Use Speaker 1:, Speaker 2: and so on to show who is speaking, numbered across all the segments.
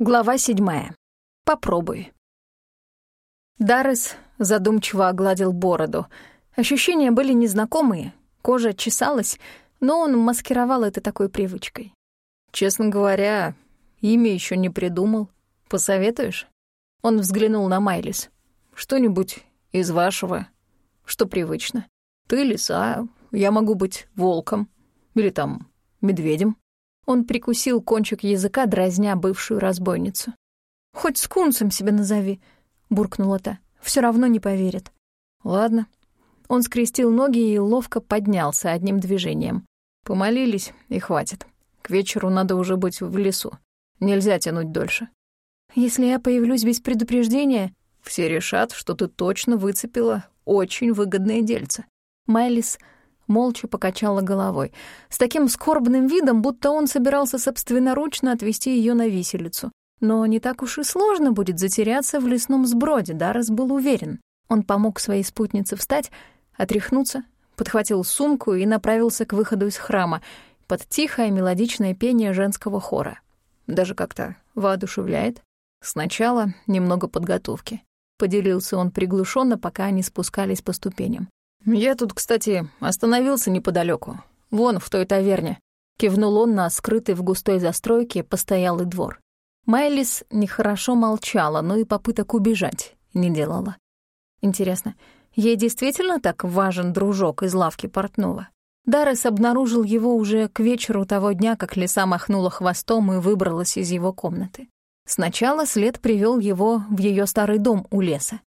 Speaker 1: Глава седьмая. Попробуй. Даррес задумчиво огладил бороду. Ощущения были незнакомые, кожа чесалась, но он маскировал это такой привычкой. «Честно говоря, имя еще не придумал. Посоветуешь?» Он взглянул на Майлис. «Что-нибудь из вашего, что привычно. Ты лиса, я могу быть волком или там медведем». Он прикусил кончик языка, дразня бывшую разбойницу. «Хоть скунсом себя назови», — буркнула та. Все равно не поверит». «Ладно». Он скрестил ноги и ловко поднялся одним движением. Помолились, и хватит. К вечеру надо уже быть в лесу. Нельзя тянуть дольше. «Если я появлюсь без предупреждения...» Все решат, что ты точно выцепила очень выгодное дельце. Майлис молча покачала головой, с таким скорбным видом, будто он собирался собственноручно отвезти ее на виселицу. Но не так уж и сложно будет затеряться в лесном сброде, Даррес был уверен. Он помог своей спутнице встать, отряхнуться, подхватил сумку и направился к выходу из храма под тихое мелодичное пение женского хора. Даже как-то воодушевляет. Сначала немного подготовки. Поделился он приглушенно, пока они спускались по ступеням. «Я тут, кстати, остановился неподалеку, Вон, в той таверне». Кивнул он на скрытый в густой застройке постоялый двор. Майлис нехорошо молчала, но и попыток убежать не делала. Интересно, ей действительно так важен дружок из лавки портного? Даррес обнаружил его уже к вечеру того дня, как лиса махнула хвостом и выбралась из его комнаты. Сначала след привел его в ее старый дом у леса.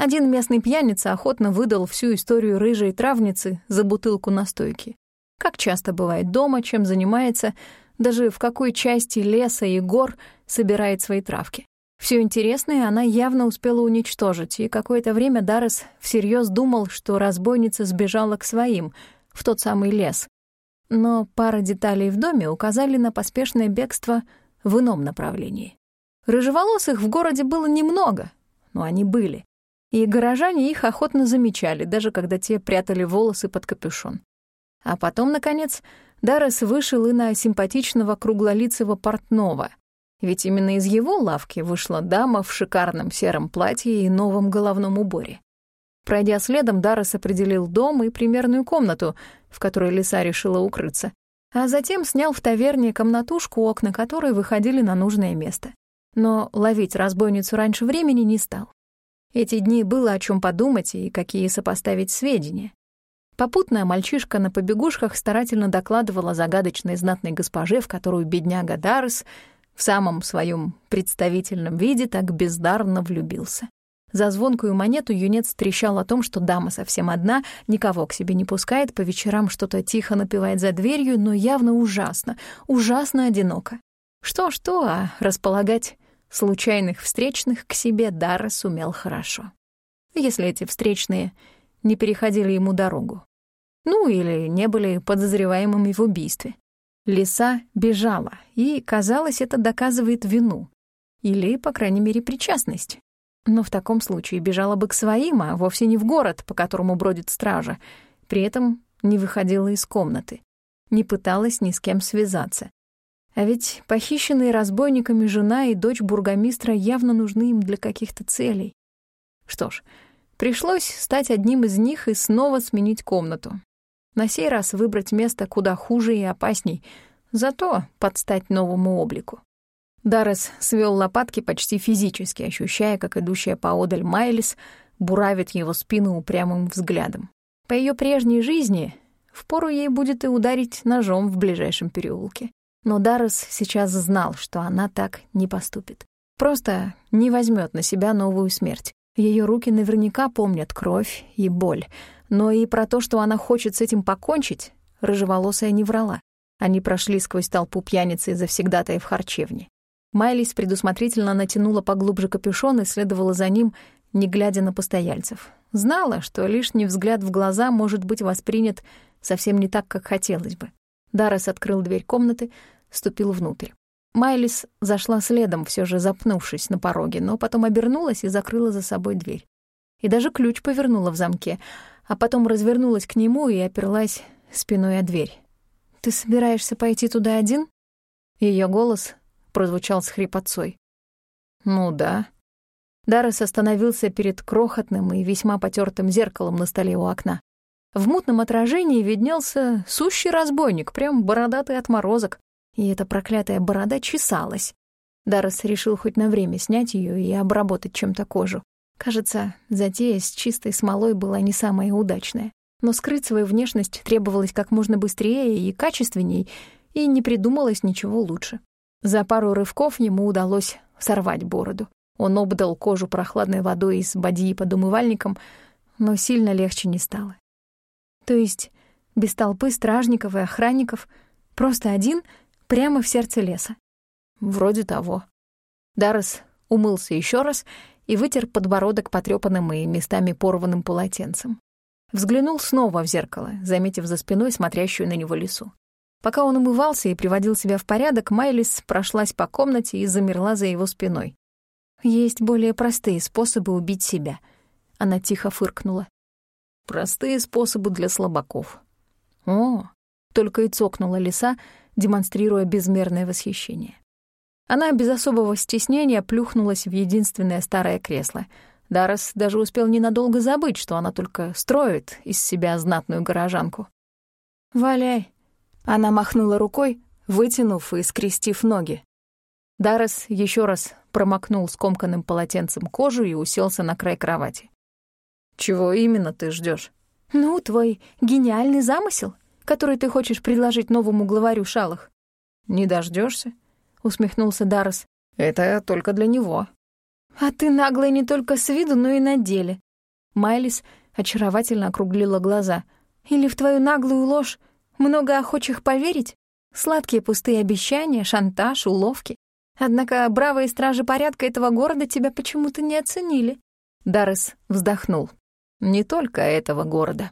Speaker 1: Один местный пьяница охотно выдал всю историю рыжей травницы за бутылку настойки. Как часто бывает дома, чем занимается, даже в какой части леса и гор собирает свои травки. Все интересное она явно успела уничтожить, и какое-то время Даррес всерьез думал, что разбойница сбежала к своим, в тот самый лес. Но пара деталей в доме указали на поспешное бегство в ином направлении. Рыжеволосых в городе было немного, но они были и горожане их охотно замечали, даже когда те прятали волосы под капюшон. А потом, наконец, Даррес вышел и на симпатичного круглолицего портного, ведь именно из его лавки вышла дама в шикарном сером платье и новом головном уборе. Пройдя следом, Даррес определил дом и примерную комнату, в которой лиса решила укрыться, а затем снял в таверне комнатушку, окна которой выходили на нужное место. Но ловить разбойницу раньше времени не стал. Эти дни было о чем подумать и какие сопоставить сведения. Попутная мальчишка на побегушках старательно докладывала загадочной знатной госпоже, в которую бедняга Даррес в самом своем представительном виде так бездарно влюбился. За звонкую монету юнец трещал о том, что дама совсем одна, никого к себе не пускает, по вечерам что-то тихо напевает за дверью, но явно ужасно, ужасно одиноко. Что-что, а располагать Случайных встречных к себе Дара сумел хорошо. Если эти встречные не переходили ему дорогу. Ну, или не были подозреваемыми в убийстве. Лиса бежала, и, казалось, это доказывает вину. Или, по крайней мере, причастность. Но в таком случае бежала бы к своим, а вовсе не в город, по которому бродит стража. При этом не выходила из комнаты. Не пыталась ни с кем связаться. А ведь похищенные разбойниками жена и дочь бургомистра явно нужны им для каких-то целей. Что ж, пришлось стать одним из них и снова сменить комнату. На сей раз выбрать место куда хуже и опасней, зато подстать новому облику. Даррес свел лопатки почти физически, ощущая, как идущая поодаль Майлис буравит его спину упрямым взглядом. По ее прежней жизни впору ей будет и ударить ножом в ближайшем переулке. Но Даррес сейчас знал, что она так не поступит. Просто не возьмет на себя новую смерть. Ее руки наверняка помнят кровь и боль. Но и про то, что она хочет с этим покончить, рыжеволосая не врала. Они прошли сквозь толпу пьяницы и завсегдатая в харчевне. Майлис предусмотрительно натянула поглубже капюшон и следовала за ним, не глядя на постояльцев. Знала, что лишний взгляд в глаза может быть воспринят совсем не так, как хотелось бы. Даррес открыл дверь комнаты, ступил внутрь. Майлис зашла следом, все же запнувшись на пороге, но потом обернулась и закрыла за собой дверь. И даже ключ повернула в замке, а потом развернулась к нему и оперлась спиной о дверь. «Ты собираешься пойти туда один?» Ее голос прозвучал с хрипотцой. Ну да. Даррес остановился перед крохотным и весьма потертым зеркалом на столе у окна. В мутном отражении виднелся сущий разбойник, прям бородатый отморозок, и эта проклятая борода чесалась. Даррес решил хоть на время снять ее и обработать чем-то кожу. Кажется, затея с чистой смолой была не самая удачная. Но скрыть свою внешность требовалось как можно быстрее и качественней, и не придумалось ничего лучше. За пару рывков ему удалось сорвать бороду. Он обдал кожу прохладной водой из бадьи под умывальником, но сильно легче не стало. То есть без толпы стражников и охранников, просто один прямо в сердце леса. Вроде того. Даррес умылся еще раз и вытер подбородок потрёпанным и местами порванным полотенцем. Взглянул снова в зеркало, заметив за спиной смотрящую на него лису. Пока он умывался и приводил себя в порядок, Майлис прошлась по комнате и замерла за его спиной. «Есть более простые способы убить себя», — она тихо фыркнула.
Speaker 2: «Простые способы для слабаков».
Speaker 1: «О!» — только и цокнула лиса, демонстрируя безмерное восхищение. Она без особого стеснения плюхнулась в единственное старое кресло. Даррес даже успел ненадолго забыть, что она только строит из себя знатную горожанку. «Валяй!» Она махнула рукой, вытянув и скрестив ноги. Даррес еще раз промокнул скомканным полотенцем кожу и уселся на край кровати.
Speaker 2: «Чего именно ты ждешь?
Speaker 1: «Ну, твой гениальный замысел, который ты хочешь предложить новому главарю Шалах».
Speaker 2: «Не дождешься?
Speaker 1: — усмехнулся Даррес.
Speaker 2: «Это только для него».
Speaker 1: «А ты наглый не только с виду, но и на деле». Майлис очаровательно округлила глаза. «Или в твою наглую ложь много охочих поверить? Сладкие пустые обещания, шантаж, уловки. Однако бравые стражи порядка этого города тебя почему-то не оценили». Даррес вздохнул. «Не только этого города».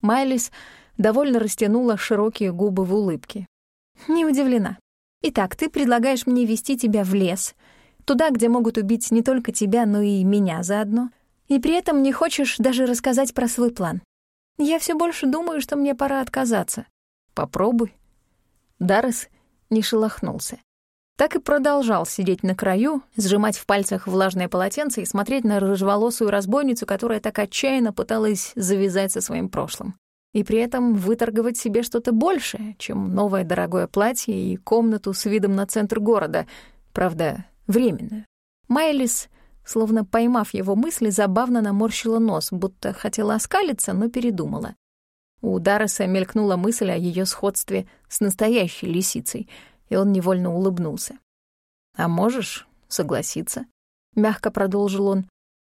Speaker 1: Майлис довольно растянула широкие губы в улыбке. «Не удивлена. Итак, ты предлагаешь мне вести тебя в лес, туда, где могут убить не только тебя, но и меня заодно, и при этом не хочешь даже рассказать про свой план. Я все больше думаю, что мне пора отказаться. Попробуй. Даррес не шелохнулся. Так и продолжал сидеть на краю, сжимать в пальцах влажное полотенце и смотреть на рыжеволосую разбойницу, которая так отчаянно пыталась завязать со своим прошлым и при этом выторговать себе что-то большее, чем новое дорогое платье и комнату с видом на центр города, правда, временную. Майлис, словно поймав его мысли, забавно наморщила нос, будто хотела оскалиться, но передумала. У Дарреса мелькнула мысль о ее сходстве с настоящей лисицей, и он невольно улыбнулся. «А можешь согласиться?» — мягко продолжил он.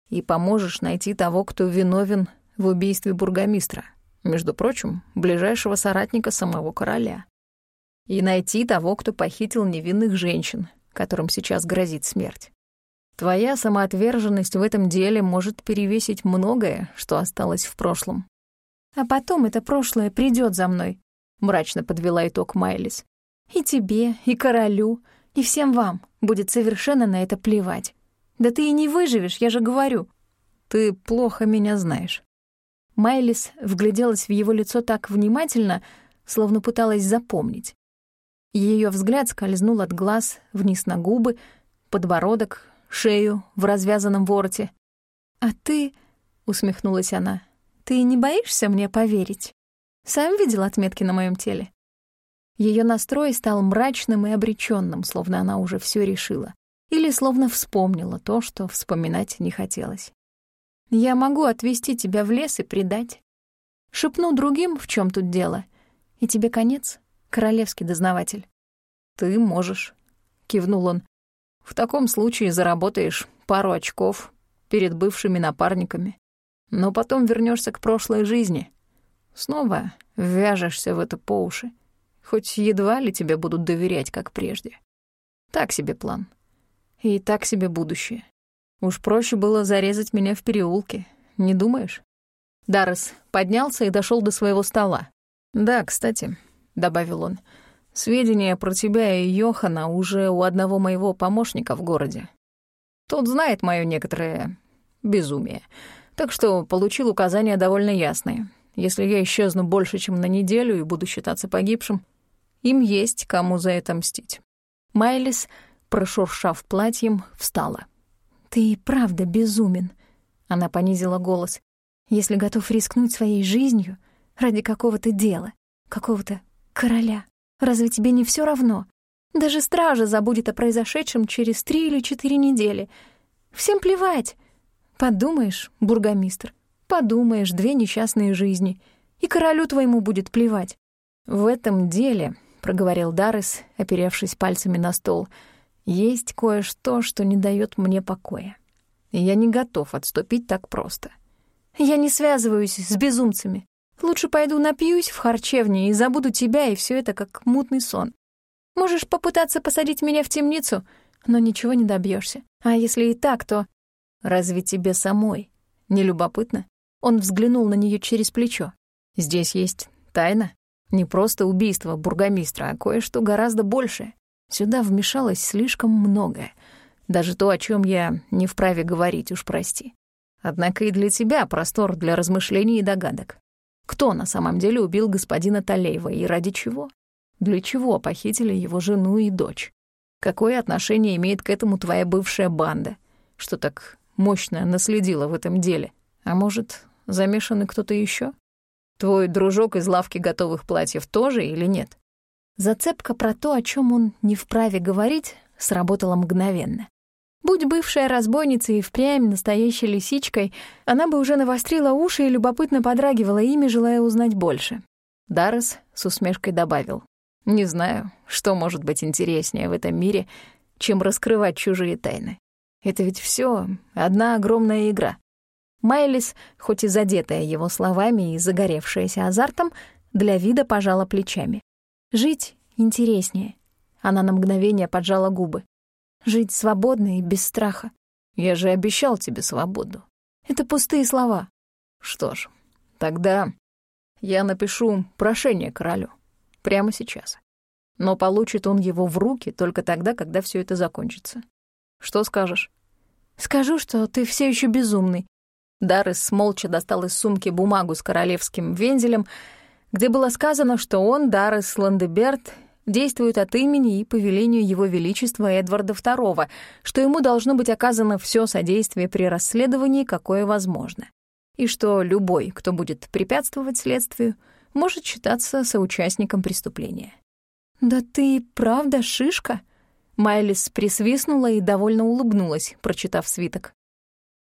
Speaker 1: «И поможешь найти того, кто виновен в убийстве бургомистра, между прочим, ближайшего соратника самого короля. И найти того, кто похитил невинных женщин, которым сейчас грозит смерть. Твоя самоотверженность в этом деле может перевесить многое, что осталось в прошлом. А потом это прошлое придет за мной, мрачно подвела итог Майлис. И тебе, и королю, и всем вам будет совершенно на это плевать. Да ты и не выживешь, я же говорю. Ты плохо меня знаешь. Майлис вгляделась в его лицо так внимательно, словно пыталась запомнить. Ее взгляд скользнул от глаз вниз на губы, подбородок, шею в развязанном вороте. «А ты...» — усмехнулась она. «Ты не боишься мне поверить? Сам видел отметки на моем теле?» Ее настрой стал мрачным и обреченным, словно она уже все решила. Или словно вспомнила то, что вспоминать не хотелось. Я могу отвезти тебя в лес и предать. Шепну другим, в чем тут дело, и тебе конец, королевский дознаватель.
Speaker 2: Ты можешь, кивнул он. В таком случае заработаешь пару очков перед бывшими напарниками, но потом вернешься к прошлой жизни. Снова вяжешься в это по уши, хоть едва ли тебе будут доверять, как прежде. Так себе план. И так себе будущее. Уж проще было зарезать меня в переулке, не думаешь? Даррес поднялся и дошел до своего стола. «Да, кстати», — добавил он, — «сведения про тебя и Йохана уже у одного моего помощника в городе. Тот знает моё некоторое безумие, так что получил указания довольно ясные. Если я исчезну больше, чем на неделю и буду считаться погибшим, им есть кому за это мстить». Майлис
Speaker 1: прошуршав платьем, встала. «Ты правда безумен», — она понизила голос, «если готов рискнуть своей жизнью ради какого-то дела, какого-то короля. Разве тебе не все равно? Даже стража забудет о произошедшем через три или четыре недели. Всем плевать. Подумаешь, бургомистр, подумаешь, две несчастные жизни. И королю твоему будет плевать. В этом деле, — проговорил Даррес, оперевшись пальцами на стол, — есть кое-что, что не дает мне покоя. Я не готов отступить так просто. Я не связываюсь с безумцами. Лучше пойду напьюсь в харчевне и забуду тебя, и все это как мутный сон. Можешь попытаться посадить меня в темницу, но ничего не добьешься. А если и так, то... Разве тебе самой не любопытно? Он взглянул на нее через плечо. Здесь есть тайна. Не просто убийство бургомистра, а кое-что гораздо большее. Сюда вмешалось слишком многое. Даже то, о чем я не вправе говорить, уж прости. Однако и для тебя простор для размышлений и догадок. Кто на самом деле убил господина Талеева и ради чего? Для чего похитили его жену и дочь? Какое отношение имеет к этому твоя бывшая банда, что так мощно наследила в этом деле? А может, замешан и кто-то еще? Твой дружок из лавки готовых платьев тоже или нет? Зацепка про то, о чем он не вправе говорить, сработала мгновенно. Будь бывшая разбойница и впрямь настоящей лисичкой, она бы уже навострила уши и любопытно подрагивала ими, желая узнать больше. Даррес с усмешкой добавил. «Не знаю, что может быть интереснее в этом мире, чем раскрывать чужие тайны. Это ведь все одна огромная игра». Майлис, хоть и задетая его словами и загоревшаяся азартом, для вида пожала плечами. «Жить интереснее». Она на мгновение поджала губы. Жить свободно и без страха. Я же обещал тебе свободу. Это пустые слова. Что ж, тогда я напишу прошение королю. Прямо сейчас. Но получит он его в руки только тогда, когда все это закончится. Что скажешь? Скажу, что ты все еще безумный. Даррес молча достал из сумки бумагу с королевским вензелем, где было сказано, что он, Даррес Ландеберт, действует от имени и по велению Его Величества Эдварда II, что ему должно быть оказано все содействие при расследовании, какое возможно, и что любой, кто будет препятствовать следствию, может считаться соучастником преступления. «Да ты правда шишка?» Майлис присвистнула и довольно улыбнулась, прочитав свиток.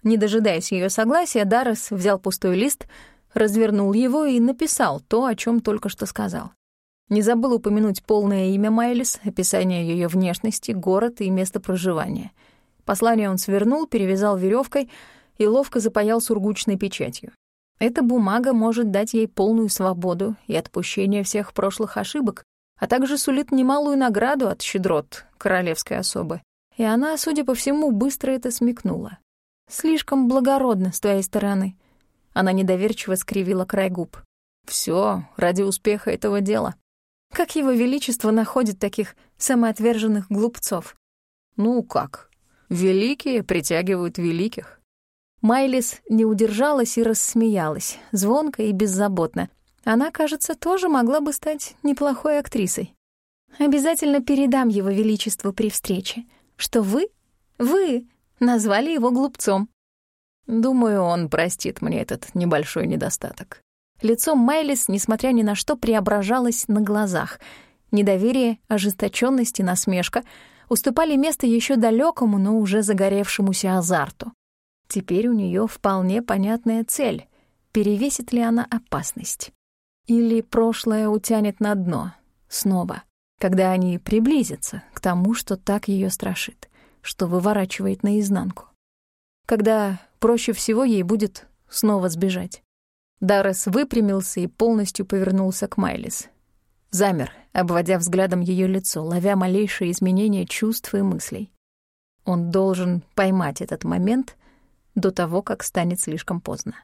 Speaker 1: Не дожидаясь ее согласия, Даррес взял пустой лист, развернул его и написал то, о чем только что сказал. Не забыл упомянуть полное имя Майлис, описание ее внешности, город и место проживания. Послание он свернул, перевязал веревкой и ловко запаял сургучной печатью. Эта бумага может дать ей полную свободу и отпущение всех прошлых ошибок, а также сулит немалую награду от щедрот королевской особы. И она, судя по всему, быстро это смекнула. «Слишком благородно с твоей стороны». Она недоверчиво скривила край губ. Все ради успеха этого дела. Как его величество находит таких самоотверженных глупцов? Ну как? Великие притягивают великих. Майлис не удержалась и рассмеялась, звонко и беззаботно. Она, кажется, тоже могла бы стать неплохой актрисой. Обязательно передам его величеству при встрече, что вы, вы назвали его глупцом. Думаю, он простит мне этот небольшой недостаток. Лицо Майлис, несмотря ни на что, преображалось на глазах. Недоверие, ожесточенность и насмешка уступали место еще далекому, но уже загоревшемуся азарту. Теперь у нее вполне понятная цель. Перевесит ли она опасность? Или прошлое утянет на дно снова, когда они приблизятся к тому, что так ее страшит, что выворачивает наизнанку? Когда проще всего ей будет снова сбежать? Даррес выпрямился и полностью повернулся к Майлис. Замер, обводя взглядом ее лицо, ловя малейшие изменения чувств и мыслей. Он должен поймать этот момент до того, как станет слишком поздно.